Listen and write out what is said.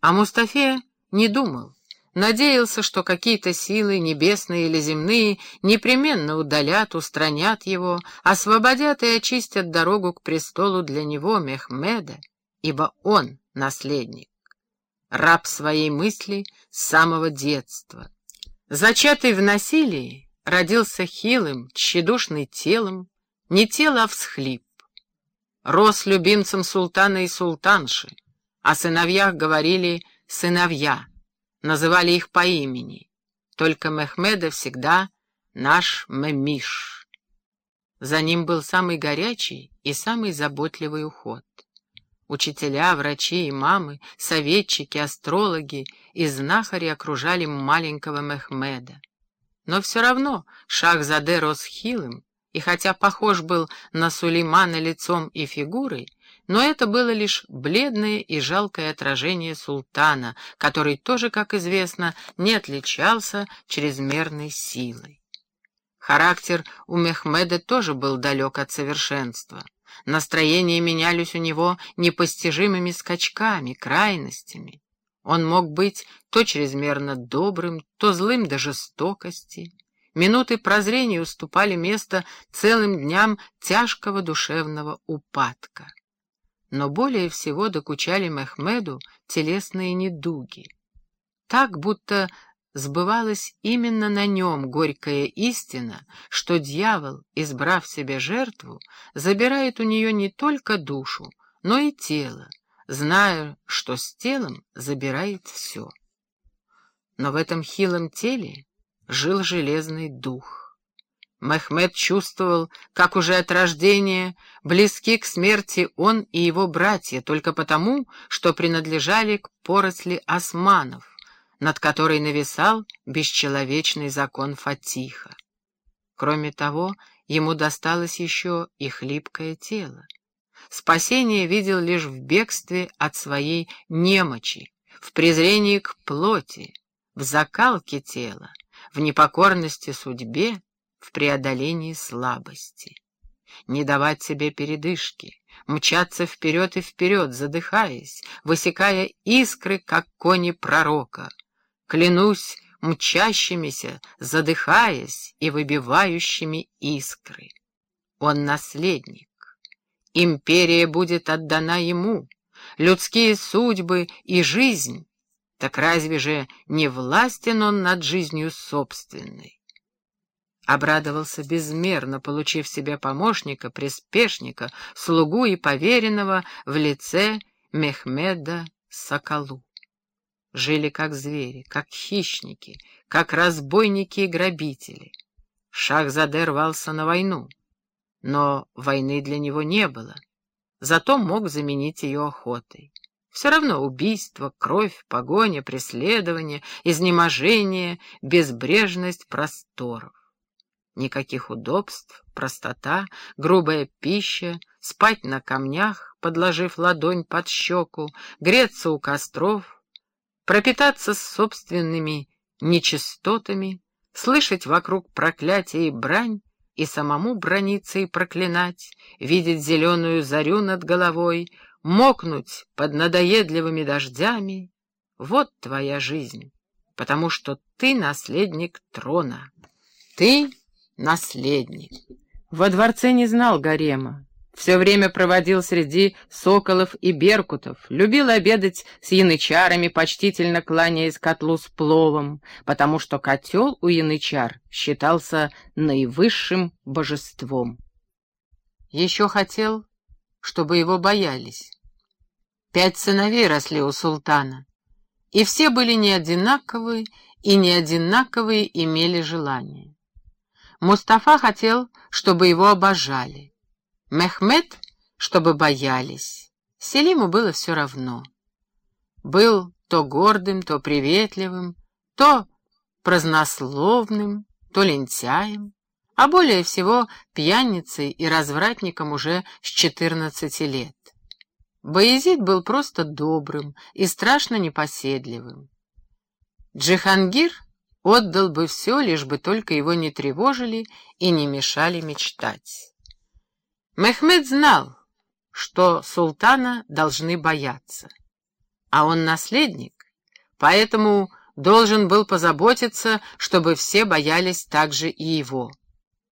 А Мустафе не думал. Надеялся, что какие-то силы, небесные или земные, непременно удалят, устранят его, освободят и очистят дорогу к престолу для него, Мехмеда, ибо он наследник. Раб своей мысли с самого детства. Зачатый в насилии, родился хилым, тщедушный телом, не тело, а всхлип. Рос любимцем султана и султанши, о сыновьях говорили «сыновья», называли их по имени. Только Мехмеда всегда наш Мемиш. За ним был самый горячий и самый заботливый уход. Учителя, врачи, имамы, советчики, астрологи и знахари окружали маленького Мехмеда. Но все равно Шах-Заде рос хилым, и хотя похож был на Сулеймана лицом и фигурой, но это было лишь бледное и жалкое отражение султана, который тоже, как известно, не отличался чрезмерной силой. Характер у Мехмеда тоже был далек от совершенства. Настроения менялись у него непостижимыми скачками, крайностями. Он мог быть то чрезмерно добрым, то злым до жестокости. Минуты прозрения уступали место целым дням тяжкого душевного упадка. Но более всего докучали Мехмеду телесные недуги. Так, будто сбывалась именно на нем горькая истина, что дьявол, избрав себе жертву, забирает у нее не только душу, но и тело, зная, что с телом забирает все. Но в этом хилом теле жил железный дух. Мехмед чувствовал, как уже от рождения близки к смерти он и его братья, только потому, что принадлежали к поросли османов, над которой нависал бесчеловечный закон Фатиха. Кроме того, ему досталось еще и хлипкое тело. Спасение видел лишь в бегстве от своей немочи, в презрении к плоти, в закалке тела, в непокорности судьбе, в преодолении слабости. Не давать себе передышки, мчаться вперед и вперед, задыхаясь, высекая искры, как кони пророка. Клянусь мчащимися, задыхаясь и выбивающими искры. Он наследник. Империя будет отдана ему, людские судьбы и жизнь. Так разве же не властен он над жизнью собственной? Обрадовался безмерно, получив себе помощника, приспешника, слугу и поверенного в лице Мехмеда Соколу. Жили как звери, как хищники, как разбойники и грабители. Шахзаде рвался на войну, но войны для него не было, зато мог заменить ее охотой. Все равно убийство, кровь, погоня, преследование, изнеможение, безбрежность просторов. Никаких удобств, простота, грубая пища, спать на камнях, подложив ладонь под щеку, греться у костров, пропитаться собственными нечистотами, слышать вокруг проклятия и брань, и самому брониться и проклинать, видеть зеленую зарю над головой, мокнуть под надоедливыми дождями. Вот твоя жизнь, потому что ты наследник трона. Ты наследник. Во дворце не знал гарема. Все время проводил среди соколов и беркутов, любил обедать с янычарами, почтительно кланяясь котлу с пловом, потому что котел у янычар считался наивысшим божеством. Еще хотел, чтобы его боялись. Пять сыновей росли у султана, и все были не одинаковые, и не одинаковые имели желание. Мустафа хотел, чтобы его обожали. Мехмед, чтобы боялись. Селиму было все равно. Был то гордым, то приветливым, то празднословным, то лентяем, а более всего пьяницей и развратником уже с четырнадцати лет. Боязид был просто добрым и страшно непоседливым. Джихангир — Отдал бы все, лишь бы только его не тревожили и не мешали мечтать. Мехмед знал, что султана должны бояться. а он наследник, поэтому должен был позаботиться, чтобы все боялись также и его.